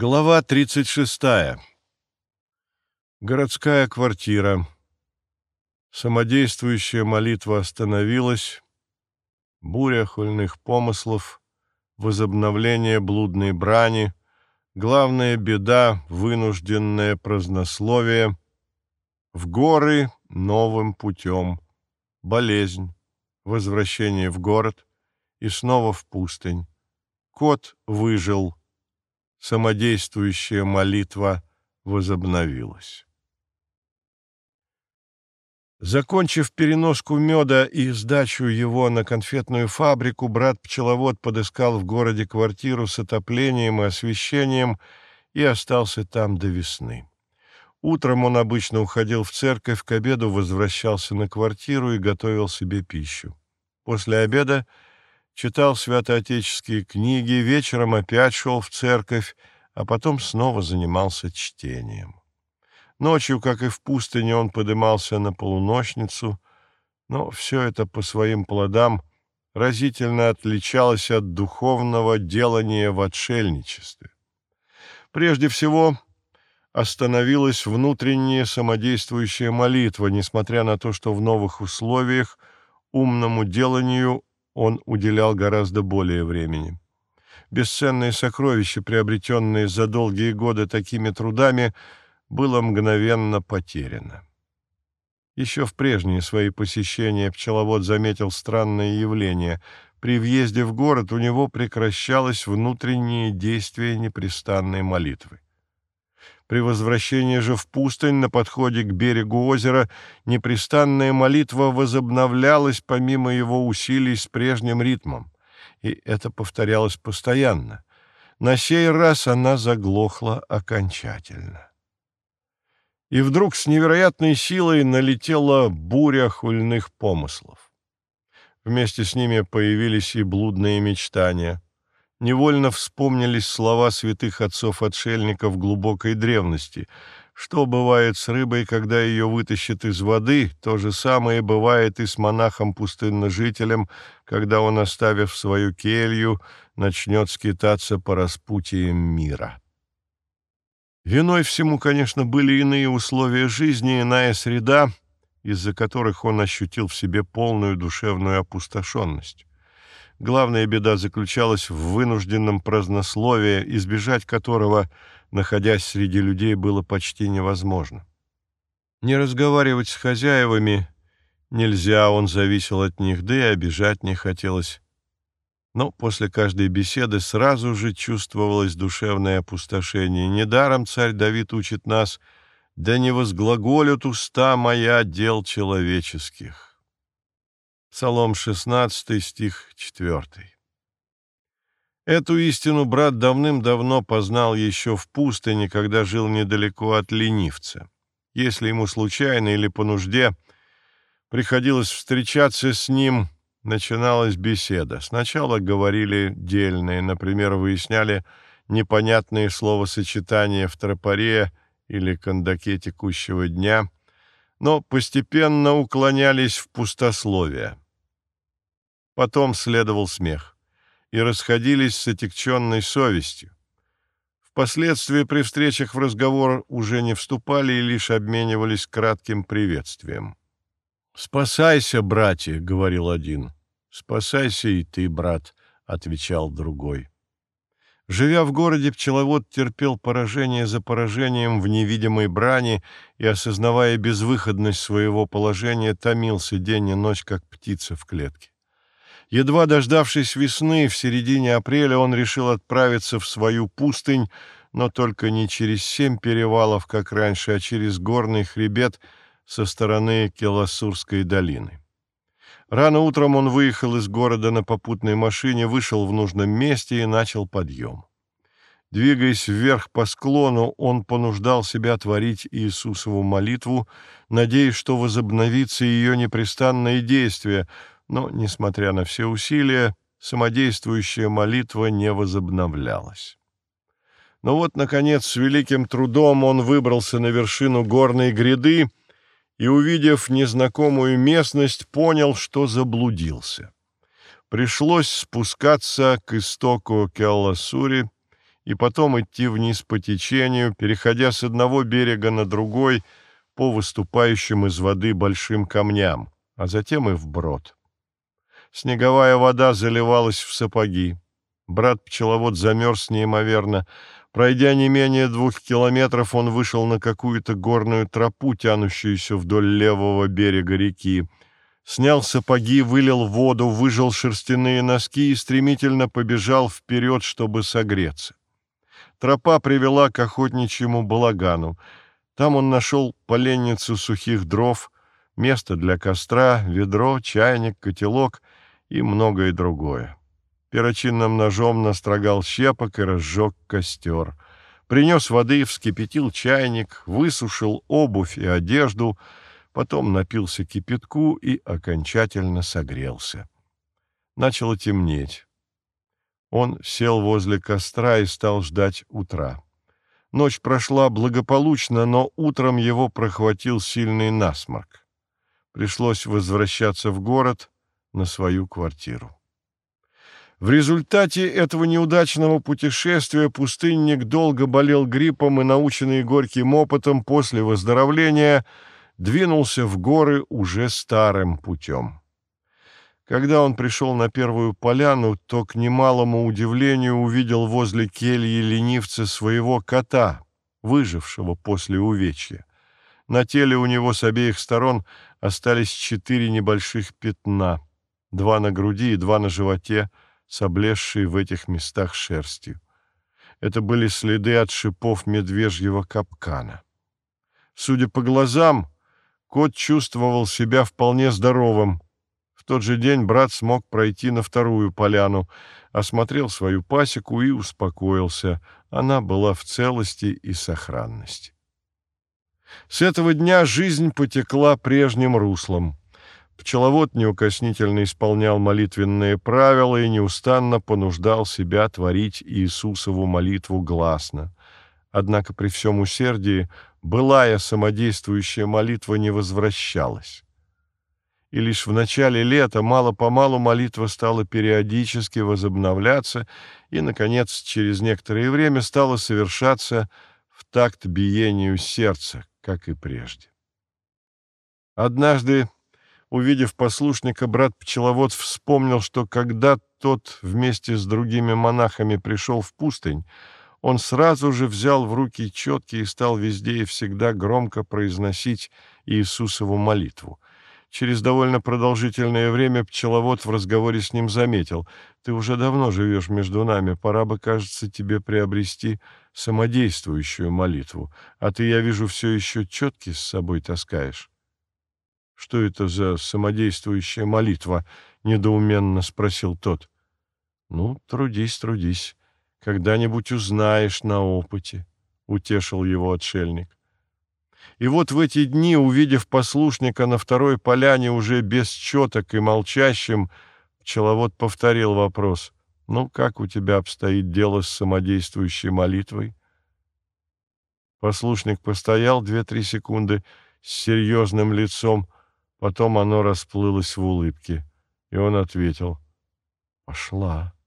Глава 36. Городская квартира. Самодействующая молитва остановилась. Буря хульных помыслов, возобновление блудной брани, главная беда — вынужденное празднословие, в горы новым путем, болезнь, возвращение в город и снова в пустынь. Кот выжил — самодействующая молитва возобновилась. Закончив переноску меда и сдачу его на конфетную фабрику, брат-пчеловод подыскал в городе квартиру с отоплением и освещением и остался там до весны. Утром он обычно уходил в церковь, к обеду возвращался на квартиру и готовил себе пищу. После обеда читал святоотеческие книги, вечером опять шел в церковь, а потом снова занимался чтением. Ночью, как и в пустыне, он подымался на полуночницу, но все это по своим плодам разительно отличалось от духовного делания в отшельничестве. Прежде всего, остановилась внутренняя самодействующая молитва, несмотря на то, что в новых условиях умному деланию он уделял гораздо более времени. Бесценные сокровища, приобретенные за долгие годы такими трудами, было мгновенно потеряно. Еще в прежние свои посещения пчеловод заметил странное явление. При въезде в город у него прекращалось внутреннее действие непрестанной молитвы. При возвращении же в пустынь на подходе к берегу озера непрестанная молитва возобновлялась помимо его усилий с прежним ритмом, и это повторялось постоянно. На сей раз она заглохла окончательно. И вдруг с невероятной силой налетела буря хульных помыслов. Вместе с ними появились и блудные мечтания — невольно вспомнились слова святых отцов-отшельников глубокой древности. Что бывает с рыбой, когда ее вытащат из воды, то же самое бывает и с монахом-пустынножителем, когда он, оставив свою келью, начнет скитаться по распутиям мира. Виной всему, конечно, были иные условия жизни, иная среда, из-за которых он ощутил в себе полную душевную опустошенность. Главная беда заключалась в вынужденном празднословии, избежать которого, находясь среди людей, было почти невозможно. Не разговаривать с хозяевами нельзя, он зависел от них, да и обижать не хотелось. Но после каждой беседы сразу же чувствовалось душевное опустошение. Недаром царь Давид учит нас «Да не возглаголют уста моя дел человеческих». Псалом 16, стих 4. Эту истину брат давным-давно познал еще в пустыне, когда жил недалеко от ленивца. Если ему случайно или по нужде приходилось встречаться с ним, начиналась беседа. Сначала говорили дельные, например, выясняли непонятные словосочетания в тропаре или кондаке текущего дня — но постепенно уклонялись в пустословие. Потом следовал смех и расходились с отягченной совестью. Впоследствии при встречах в разговор уже не вступали и лишь обменивались кратким приветствием. «Спасайся, братья», — говорил один. «Спасайся и ты, брат», — отвечал другой. Живя в городе, пчеловод терпел поражение за поражением в невидимой брани и, осознавая безвыходность своего положения, томился день и ночь, как птица в клетке. Едва дождавшись весны, в середине апреля он решил отправиться в свою пустынь, но только не через семь перевалов, как раньше, а через горный хребет со стороны Келасурской долины. Рано утром он выехал из города на попутной машине, вышел в нужном месте и начал подъем. Двигаясь вверх по склону, он понуждал себя творить Иисусову молитву, надеясь, что возобновится ее непрестанное действие, но, несмотря на все усилия, самодействующая молитва не возобновлялась. Но вот, наконец, с великим трудом он выбрался на вершину горной гряды и, увидев незнакомую местность, понял, что заблудился. Пришлось спускаться к истоку Келласури и потом идти вниз по течению, переходя с одного берега на другой по выступающим из воды большим камням, а затем и вброд. Снеговая вода заливалась в сапоги. Брат-пчеловод замерз неимоверно. Пройдя не менее двух километров, он вышел на какую-то горную тропу, тянущуюся вдоль левого берега реки. Снял сапоги, вылил воду, выжал шерстяные носки и стремительно побежал вперед, чтобы согреться. Тропа привела к охотничьему балагану. Там он нашел поленницу сухих дров, место для костра, ведро, чайник, котелок и многое другое. Перочинным ножом настрогал щепок и разжег костер. Принес воды, вскипятил чайник, высушил обувь и одежду, потом напился кипятку и окончательно согрелся. Начало темнеть. Он сел возле костра и стал ждать утра. Ночь прошла благополучно, но утром его прохватил сильный насморк. Пришлось возвращаться в город на свою квартиру. В результате этого неудачного путешествия пустынник долго болел гриппом и, наученный горьким опытом после выздоровления, двинулся в горы уже старым путем. Когда он пришел на первую поляну, то, к немалому удивлению, увидел возле кельи ленивца своего кота, выжившего после увечья. На теле у него с обеих сторон остались четыре небольших пятна, два на груди и два на животе, с облезшей в этих местах шерстью. Это были следы от шипов медвежьего капкана. Судя по глазам, кот чувствовал себя вполне здоровым. В тот же день брат смог пройти на вторую поляну, осмотрел свою пасеку и успокоился. Она была в целости и сохранности. С этого дня жизнь потекла прежним руслом. Пчеловод неукоснительно исполнял молитвенные правила и неустанно понуждал себя творить Иисусову молитву гласно. Однако при всем усердии былая самодействующая молитва не возвращалась. И лишь в начале лета мало-помалу молитва стала периодически возобновляться и, наконец, через некоторое время стала совершаться в такт биению сердца, как и прежде. Однажды Увидев послушника, брат-пчеловод вспомнил, что когда тот вместе с другими монахами пришел в пустынь, он сразу же взял в руки четки и стал везде и всегда громко произносить Иисусову молитву. Через довольно продолжительное время пчеловод в разговоре с ним заметил. «Ты уже давно живешь между нами, пора бы, кажется, тебе приобрести самодействующую молитву, а ты, я вижу, все еще четки с собой таскаешь». «Что это за самодействующая молитва?» — недоуменно спросил тот. «Ну, трудись, трудись. Когда-нибудь узнаешь на опыте», — утешил его отшельник. И вот в эти дни, увидев послушника на второй поляне уже без четок и молчащим, пчеловод повторил вопрос. «Ну, как у тебя обстоит дело с самодействующей молитвой?» Послушник постоял две-три секунды с серьезным лицом, Потом оно расплылось в улыбке, и он ответил «Пошла».